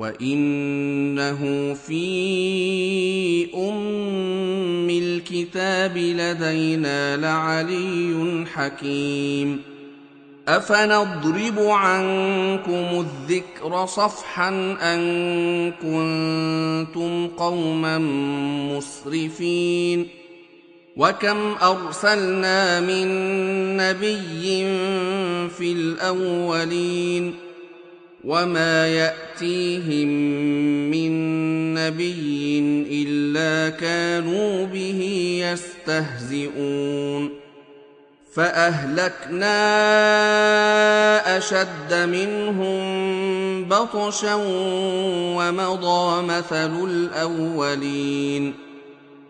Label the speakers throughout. Speaker 1: وانه في ام الكتاب لدينا لعلي حكيم افنضرب عنكم الذكر صفحا ان كنتم قوما مسرفين وكم ارسلنا من نبي في الاولين وما ياتيهم من نبي الا كانوا به يستهزئون فاهلكنا اشد منهم بطشا ومضى مثل الاولين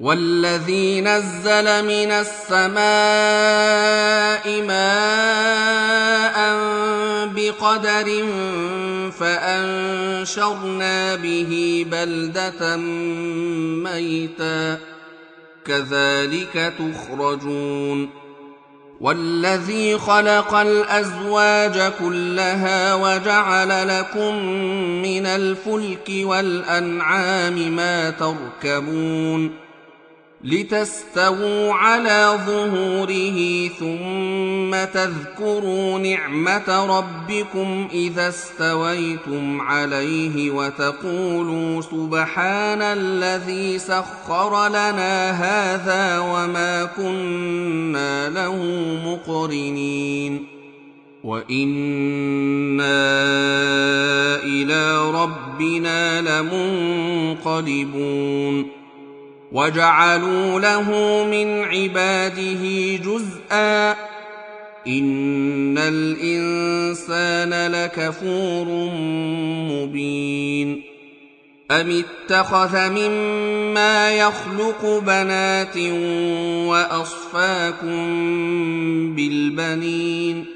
Speaker 1: والذي نزل من السماء ماء بقدر فانشرنا به بلده ميتا كذلك تخرجون والذي خلق الازواج كلها وجعل لكم من الفلك والانعام ما تركبون لتستووا على ظهوره ثم تذكروا نعمه ربكم اذا استويتم عليه وتقولوا سبحان الذي سخر لنا هذا وما كنا له مقرنين وانا الى ربنا لمنقلبون وجعلوا له من عباده جزءا ان الانسان لكفور مبين ام اتخذ مما يخلق بنات واصفاكم بالبنين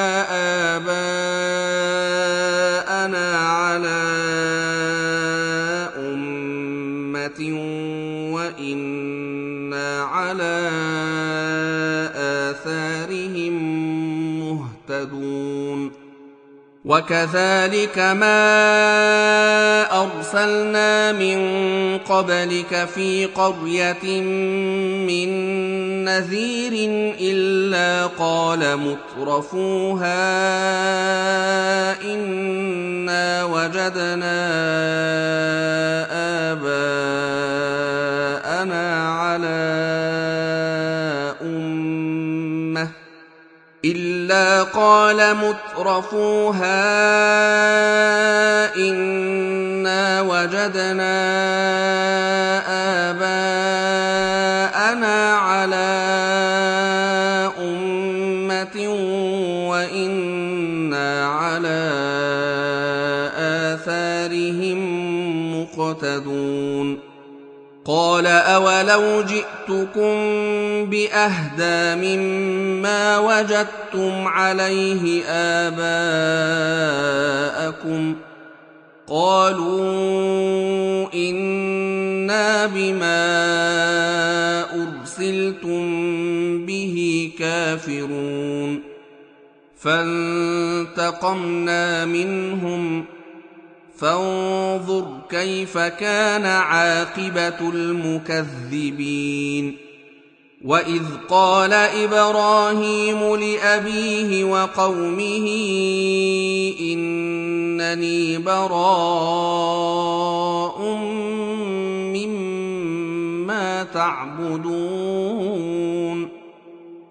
Speaker 1: وَإِنَّا عَلَىٰ وكذلك ما ارسلنا من قبلك في قريه من نذير الا قال مترفوها انا وجدنا اباءنا على إلا قال مترفوها إنا وجدنا آباءنا على قال اولو جئتكم باهدى مما وجدتم عليه اباءكم قالوا انا بما ارسلتم به كافرون فانتقمنا منهم فانظر كيف كان عاقبه المكذبين واذ قال ابراهيم لابيه وقومه انني براء مما تعبدون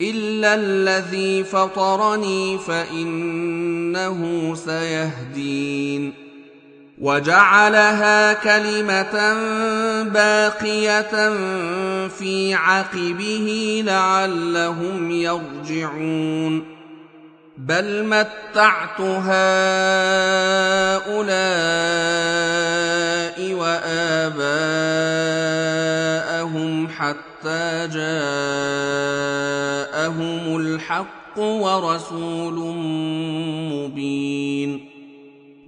Speaker 1: الا الذي فطرني فانه سيهدين وجعلها كلمه باقيه في عقبه لعلهم يرجعون بل متعت هؤلاء واباءهم حتى جاءهم الحق ورسول مبين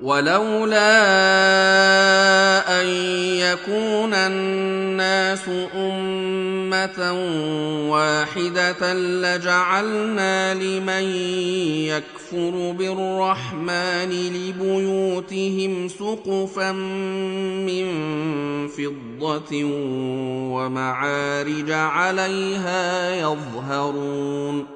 Speaker 1: ولولا ان يكون الناس امه واحده لجعلنا لمن يكفر بالرحمن لبيوتهم سقفا من فضه ومعارج عليها يظهرون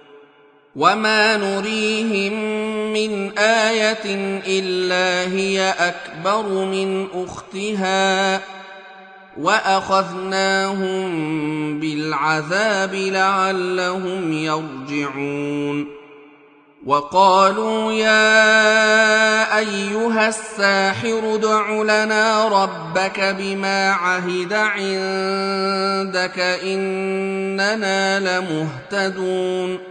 Speaker 1: وما نريهم من ايه الا هي اكبر من اختها واخذناهم بالعذاب لعلهم يرجعون وقالوا يا ايها الساحر ادع لنا ربك بما عهد عندك اننا لمهتدون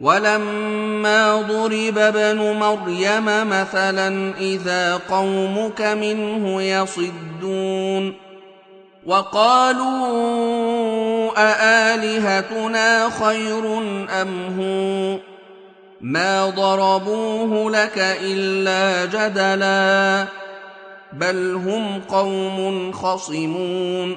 Speaker 1: ولما ضرب ابن مريم مثلا اذا قومك منه يصدون وقالوا االهتنا خير ام هو ما ضربوه لك الا جدلا بل هم قوم خصمون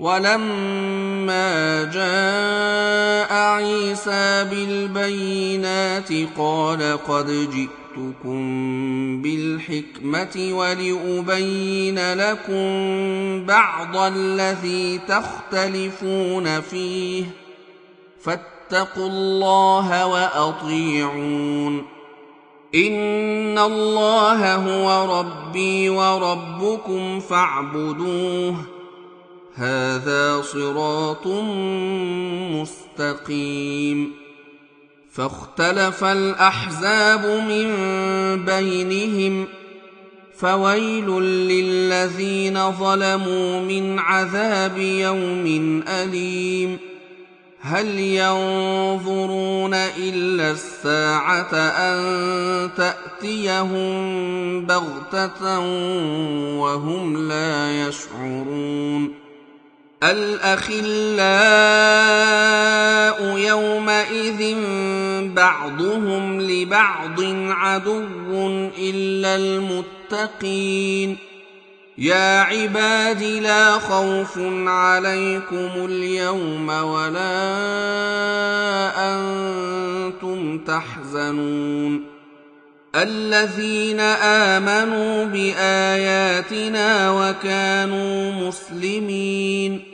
Speaker 1: ولما جاء عيسى بالبينات قال قد جئتكم بالحكمه ولابين لكم بعض الذي تختلفون فيه فاتقوا الله واطيعون ان الله هو ربي وربكم فاعبدوه هذا صراط مستقيم فاختلف الاحزاب من بينهم فويل للذين ظلموا من عذاب يوم اليم هل ينظرون الا الساعه ان تاتيهم بغته وهم لا يشعرون الاخلاء يومئذ بعضهم لبعض عدو الا المتقين يا عباد لا خوف عليكم اليوم ولا انتم تحزنون الذين امنوا باياتنا وكانوا مسلمين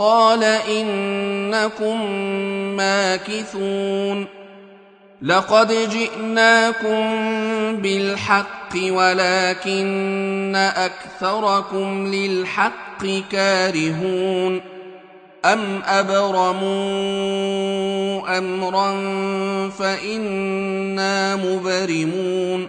Speaker 1: قال انكم ماكثون لقد جئناكم بالحق ولكن اكثركم للحق كارهون ام ابرموا امرا فانا مبرمون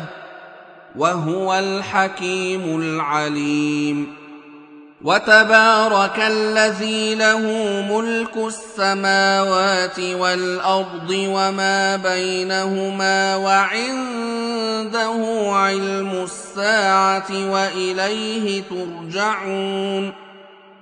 Speaker 1: وهو الحكيم العليم وتبارك الذي له ملك السماوات والارض وما بينهما وعنده علم الساعه واليه ترجعون